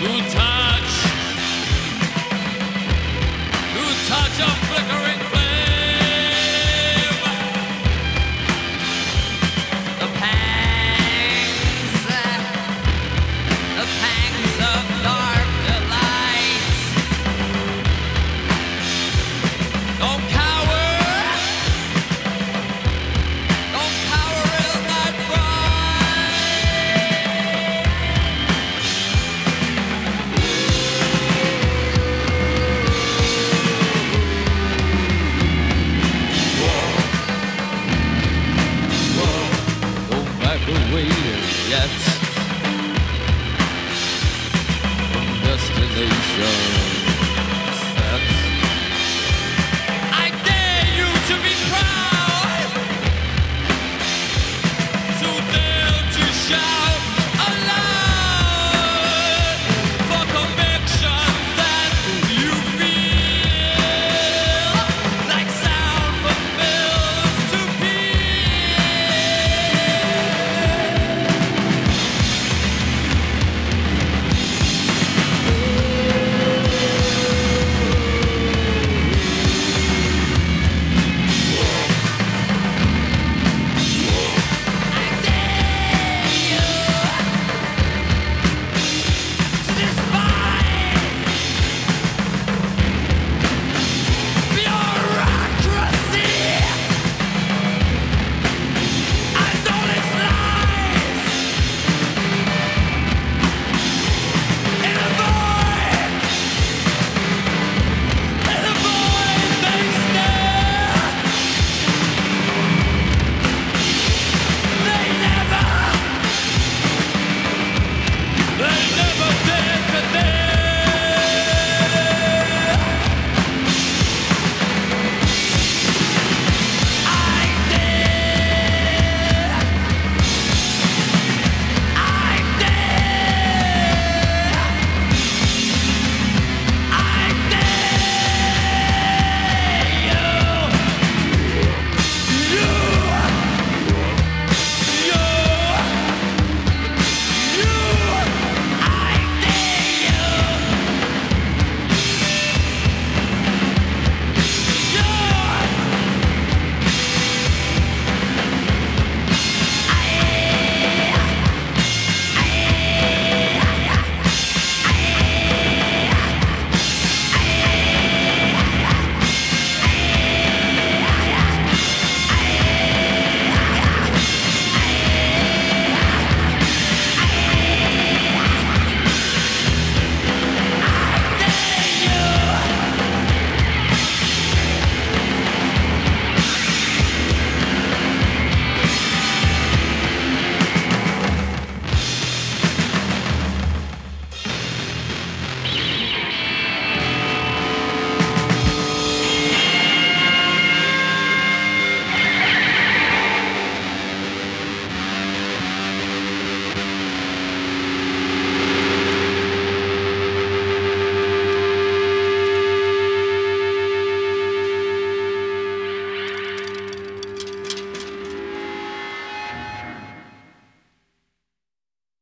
to touch, yet destination.